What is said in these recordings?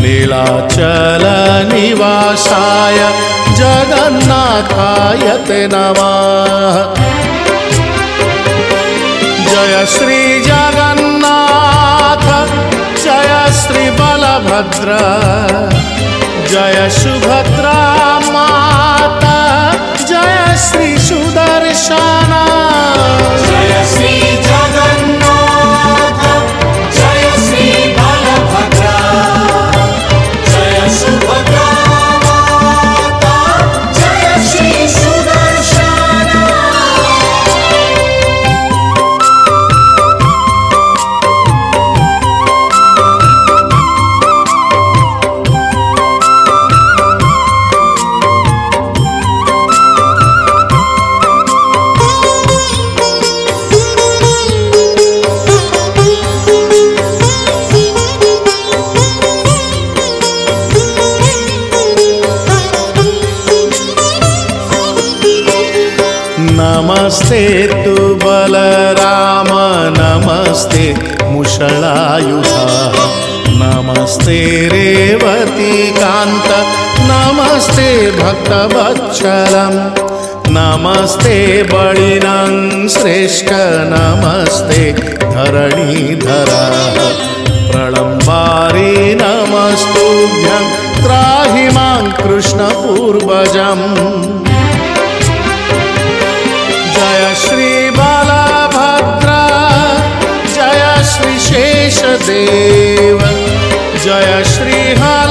नीलाचलनिवासाय जगन्नाथाय ते नमः। जय श्री जगन्नाथ, जय श्री बलभद्र, जय सुभद्रा माता, जय श्री सुदर्शना। जय श्री नमस्ते तु बलराम नमस्ते मुषलायुधा। नमस्ते रेवतीकान्त नमस्ते भक्तवत्सलम् नमस्ते बलिनं श्रेष्ठ नमस्ते धरणीधरा। प्रलम्बारी नमस्तुभ्यं त्राहि मां कृष्णपूर्वजम् देव। जय श्री हर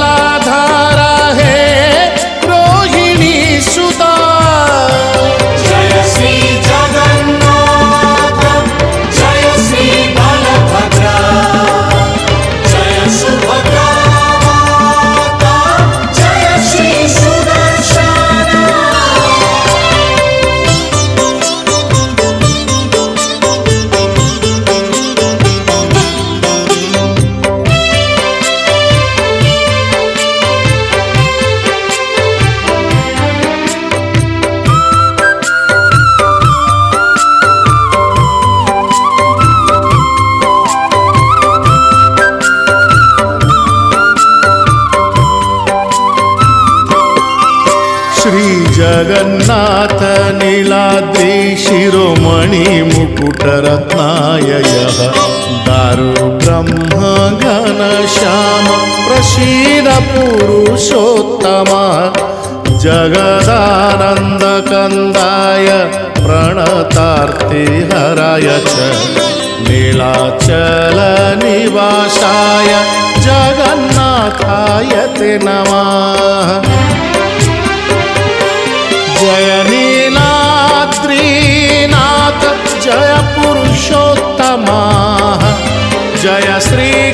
जय श्री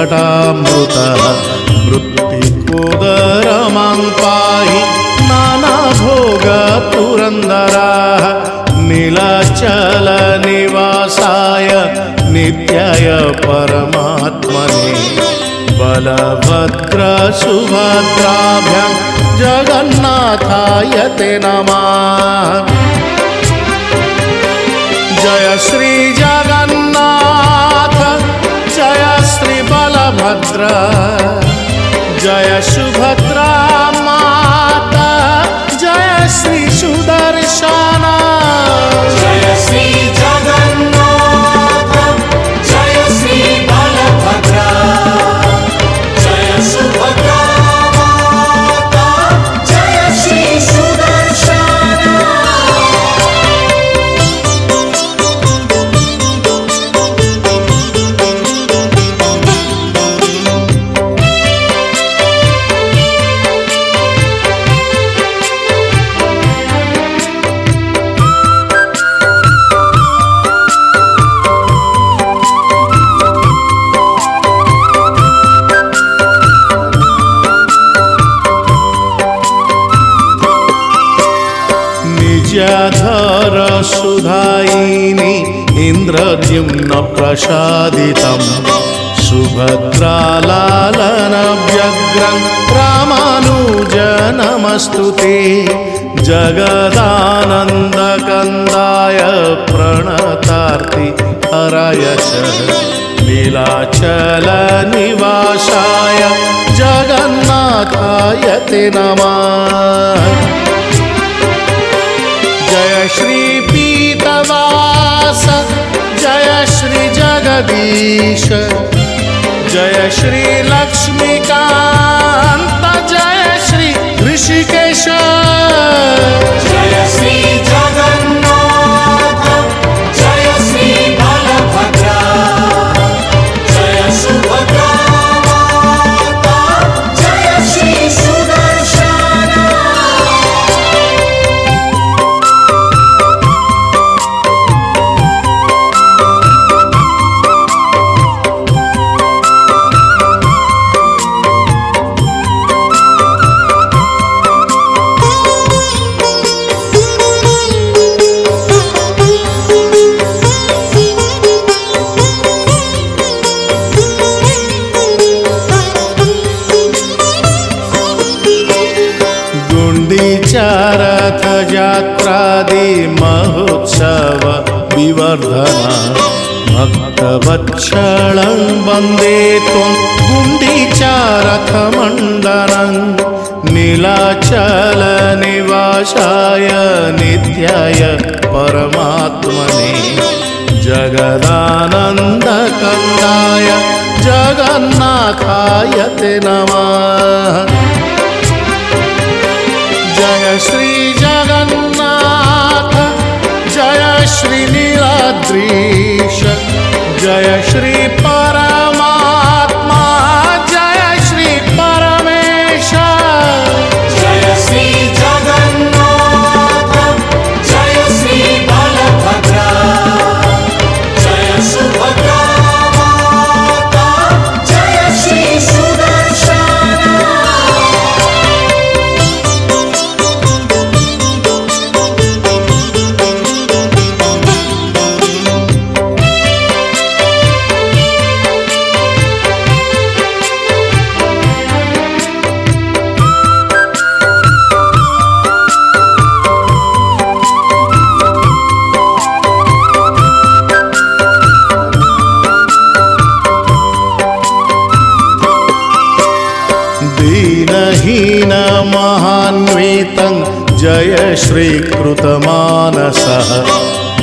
लवणाब्धितटामृतः वृत्तिकोदरमां पाहि नानाभोगपुरन्दराः नीलाचलनिवासाय नित्याय परमात्मने बलभद्रसुभद्राभ्यां जगन्नाथाय ते नमः। जय श्री सुभद्रा। जय सुभद्रा माता। जय श्री सुदर्शना। जय श्री जगन्नाथ। प्रसादितं सुभद्रालालनव्यग्रं रामानुजनमस्तु ते। जगदानन्दकन्दाय प्रणतार्ति हराय लीलाचलनिवासाय जगन्नाथाय ते नमः। जय श्री पीतवास जय श्री जगदीश जय श्री लक्ष्मीकांत जय श्री नित्याय परमात्मने। जगदानन्दकन्दाय जगन्नाथाय ते नमः। जय श्री जगन्नाथ, जय श्री नीलाद्रीश, जय श्री परमात्मा। जय श्रीकृतमानसः।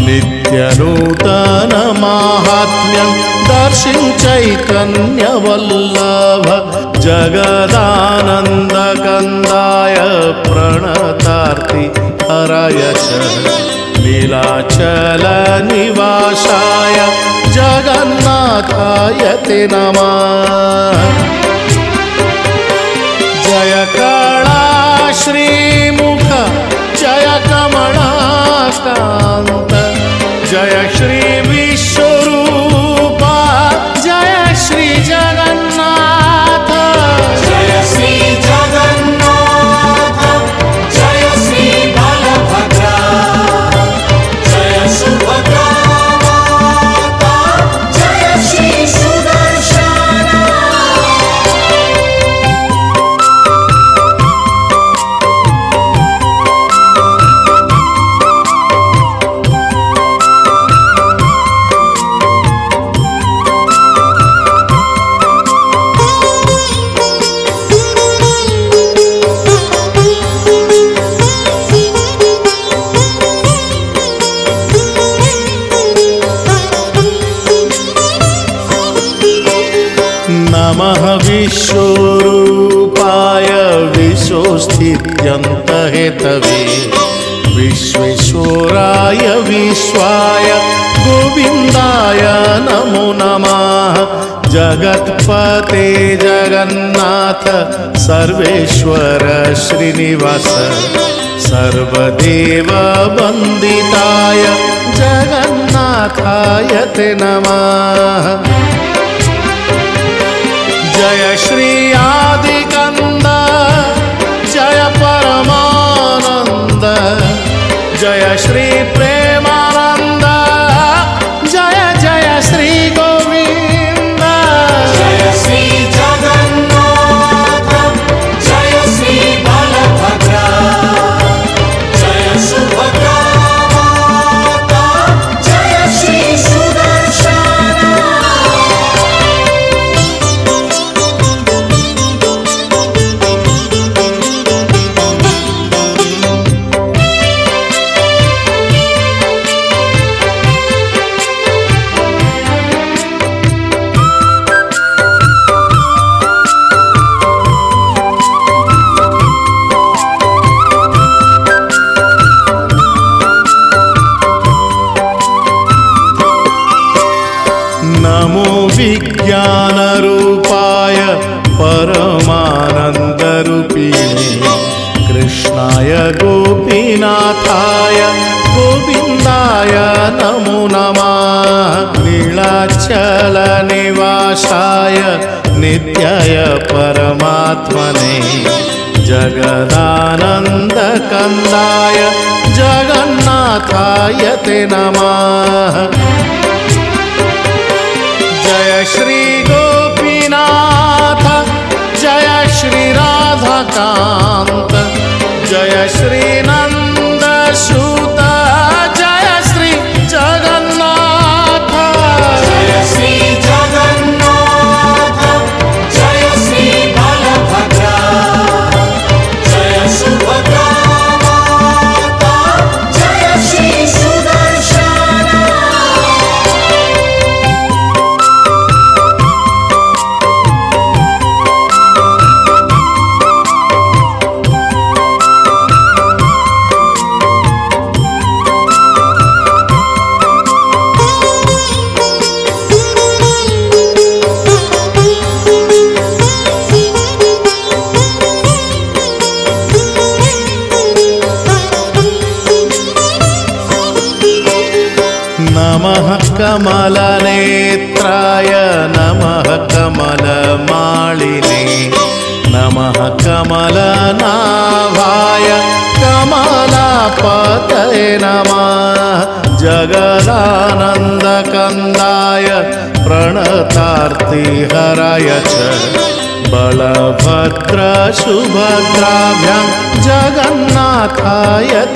नित्यनूतनमाहात्म्यं दर्शिं चैतन्यवल्लभ। जगदानन्दकन्दाय प्रणतार्ति हराय च। लीलाचलनिवासाय जगन्नाथाय ते नमः। जय कळा श्रीमुख कमलाकान्त जय श्री विश्वरूपा जय श्री जगन्नाथ सर्वेश्वर श्रीनिवास सर्वदेववन्दिताय जगन्नाथाय ते नमः। जय श्री आदिकन्द जय परमानन्द जय श्रीप्रे परमानन्दरूपिणे। कृष्णाय गोपीनाथाय गोविन्दाय नमो नमः। लीलाचलनिवासाय नित्याय परमात्मने। जगदानन्दकन्दाय जगन्नाथाय ते नमः। जय श्री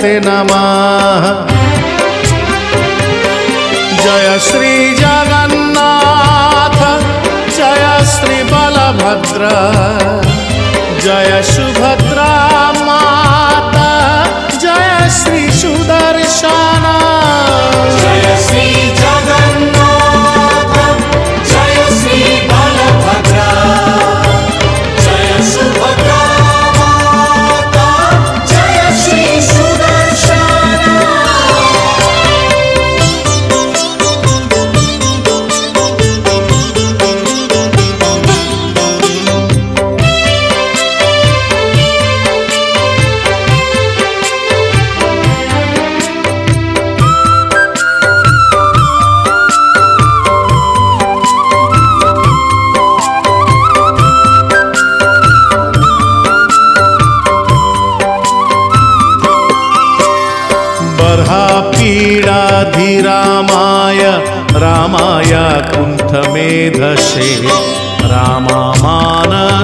ते नमः। जय श्री जगन्नाथ जय श्री बलभद्र जय सुभद्र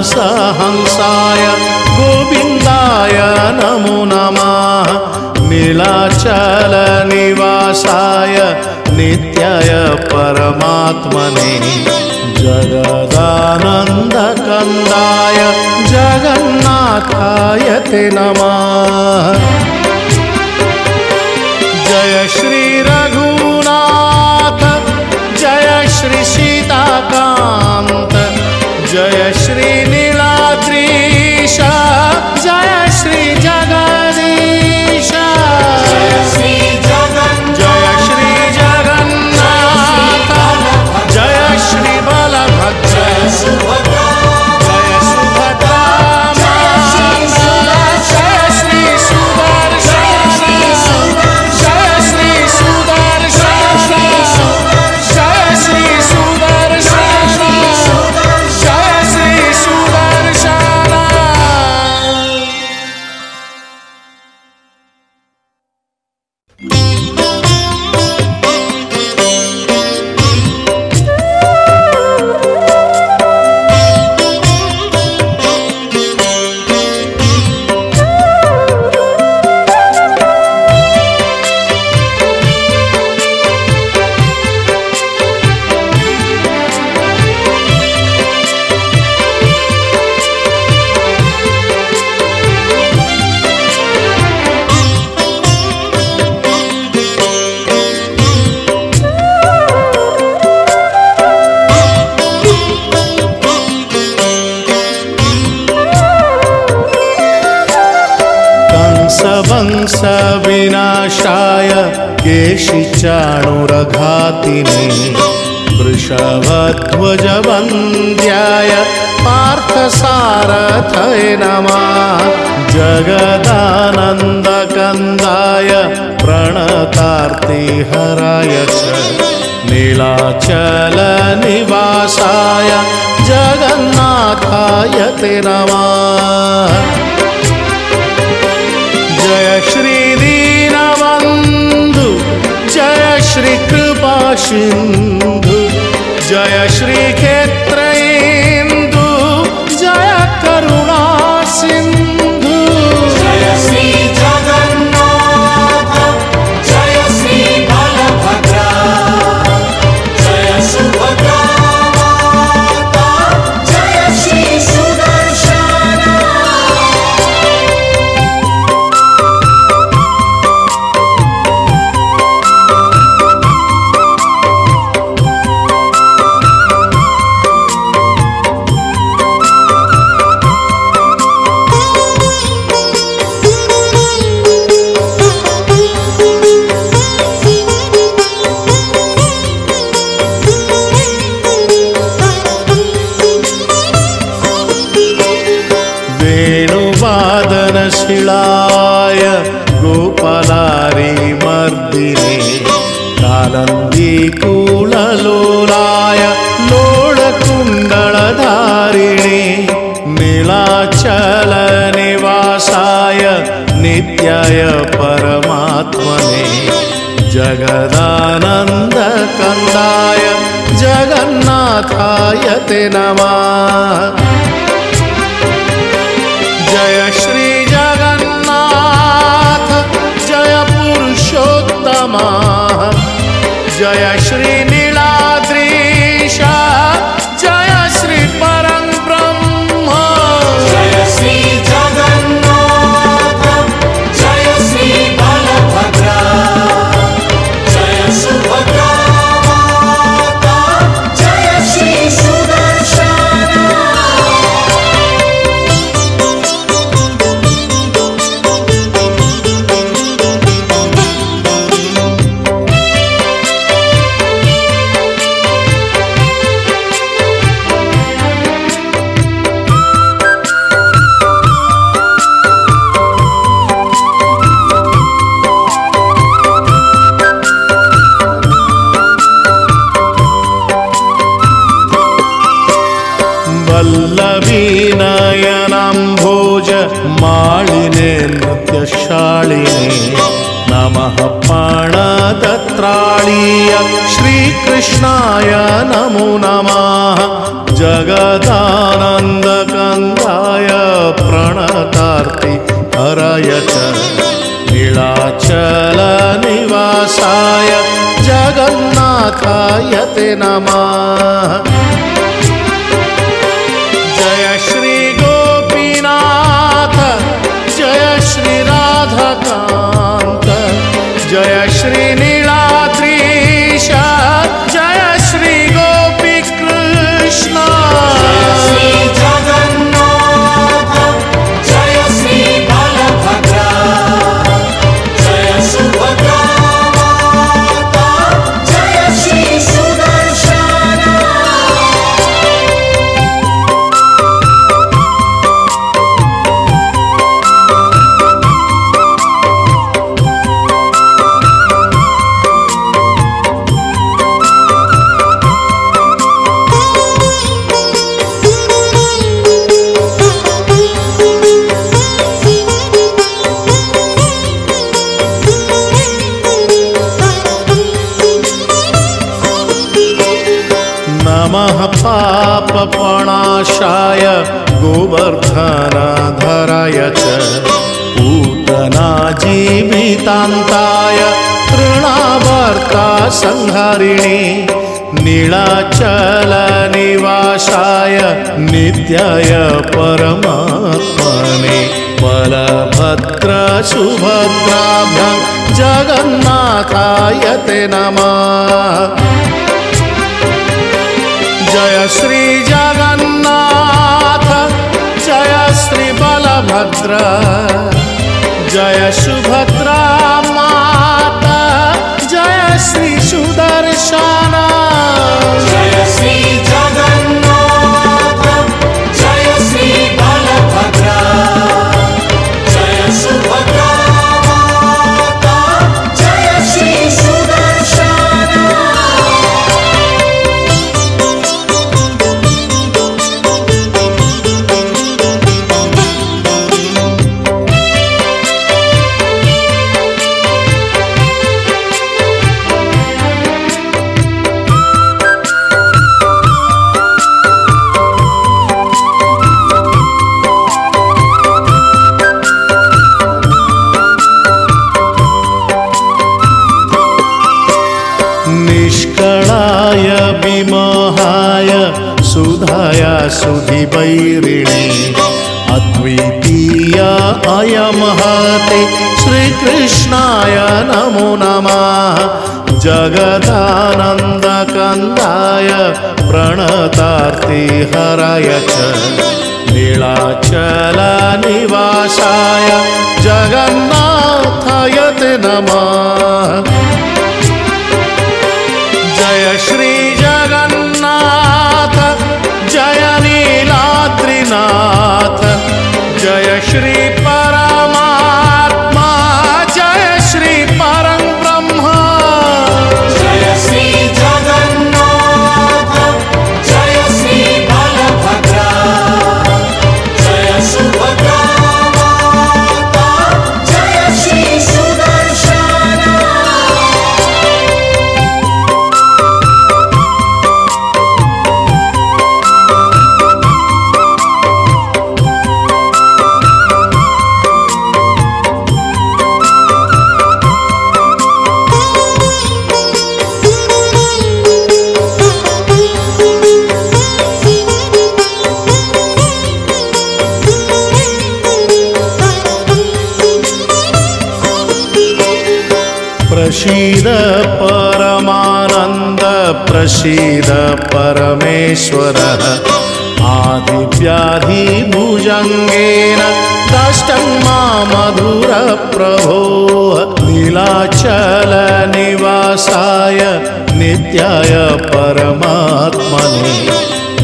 सहंसाय गोविन्दाय नमो नमः। नीलाचलनिवासाय नित्याय परमात्मने। जगदानन्दकन्दाय जगन्नाथाय ते नमः। जय श्रीरघुनाथ जय श्री श्रीसीताकान्त जय श्री नीलाद्रिष जय श्री चल जगन्नाथाय ते नवा जय श्रीदीनबन्धु जय श्रीकृपासिन्धु जय श्रीक्षेत्र ते नमः जय श्री जगन्नाथ जय पुरुषोत्तम। जय श्री जीवितान्ताय तृणावर्ता संहरिणी नीलाचल निवासाय नित्याय परमात्मने बलभद्रसुभद्राभ्यां जगन्नाथाय ते नमः। जय श्री जगन्नाथ, जय श्री बलभद्र। जय सुभद्रा माता जय श्री सुदर्शना। जय श्री जय जगदानन्दकन्दाय प्रणतार्तिहराय च नीलाचलनिवासाय प्रसीद परमेश्वरः। आदिव्याधिभुजङ्गेन दष्टं मा मधुरप्रभो। नीलाचलनिवासाय नित्याय परमात्मने।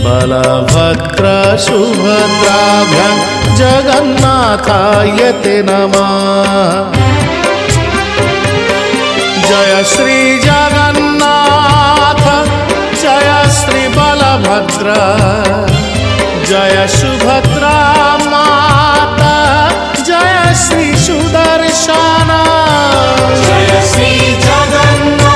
बलभद्रसुभद्राभ्यां जगन्नाथाय ते नमः। जय श्री बलभद्र जय सुभद्रा माता। जय श्री सुदर्शना। जय श्री जगन्नाथ।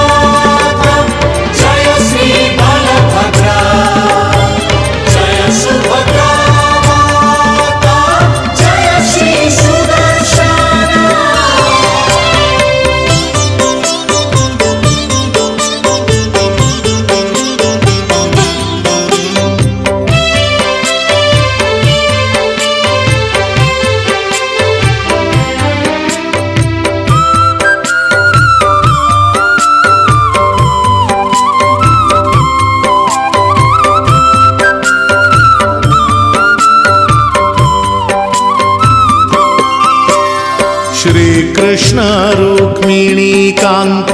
श्रीकृष्ण रुक्मिणीकान्त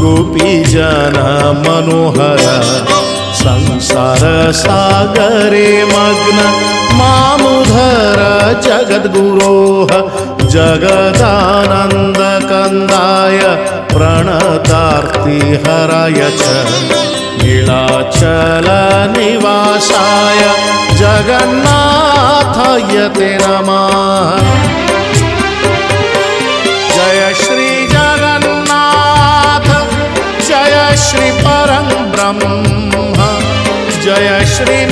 गोपीजन मनोहर। संसार सागरे मग्न मामुधर जगद्गुरोः जगदानन्दकन्दाय प्रणतार्तिहराय च। नीलाचलनिवासाय जगन्नाथाय ते नमः ब्रह्म। जय श्री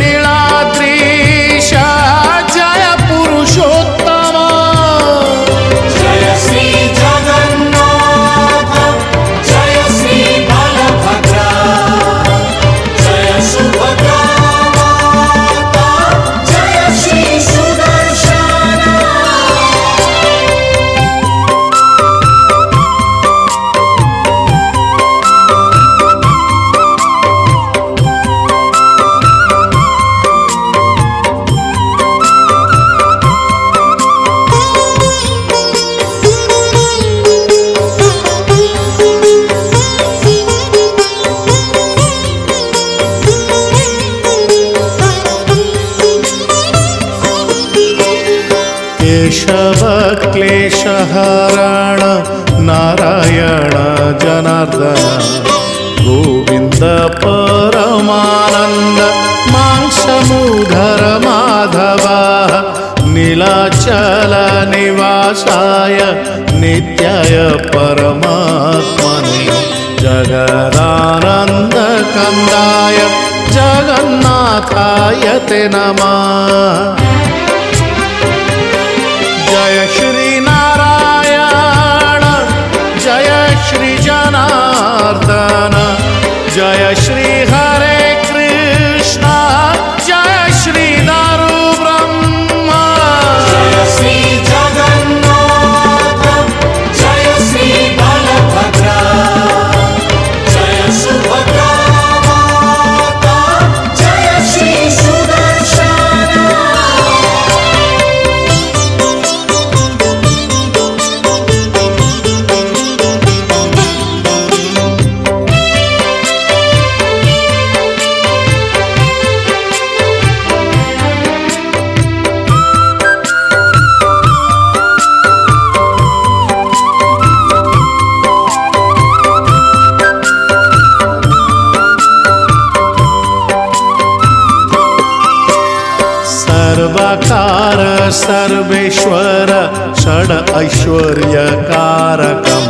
ऐश्वर्यकारकम्।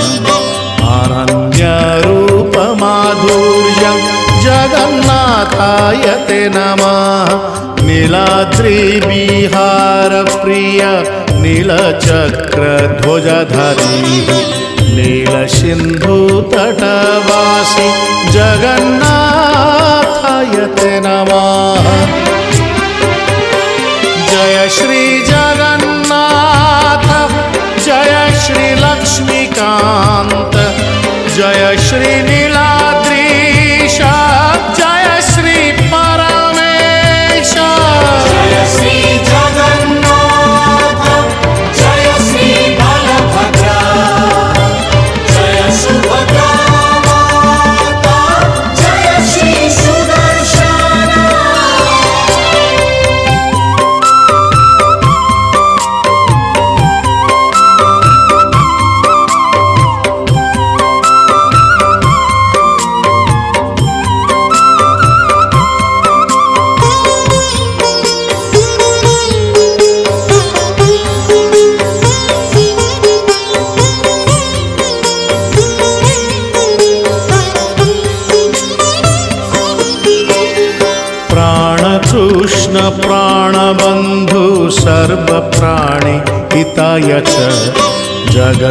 आनन्यरूपमाधुर्यं जगन्नाथाय ते नमः। नीलाद्रिविहारप्रिय नीलचक्रध्वजधरी। नीलसिन्धुतटवासि। जगन्नाथाय ते नमः। जय श्री लक्ष्मीकान्त जय श्री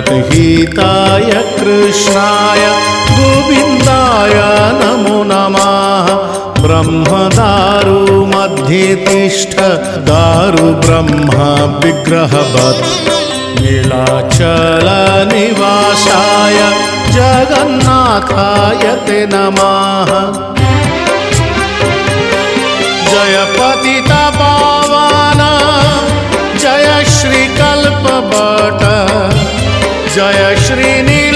जगद्हिताय कृष्णाय गोविन्दाय नमो नमः। ब्रह्मदारु मध्ये तिष्ठ दारु ब्रह्म विग्रहवत्। नीलाचलनिवासाय जगन्नाथाय ते नमः। जय श्रीनी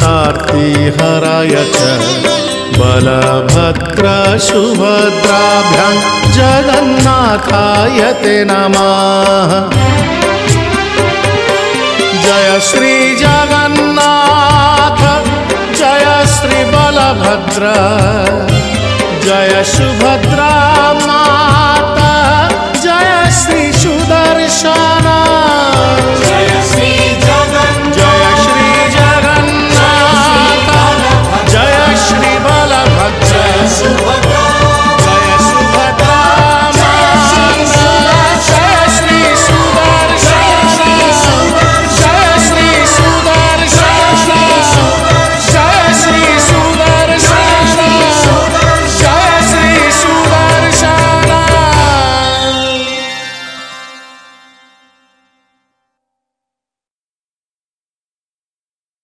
तार्ति हराय च बलभद्रशुभद्राभ्यां जगन्नाथाय ते नमः जय श्री जगन्नाथ जय श्री बलभद्र जय सुभद्रा माता जय श्री सुदर्शन जय श्री